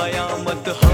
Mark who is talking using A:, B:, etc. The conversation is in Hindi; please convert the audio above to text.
A: कयामत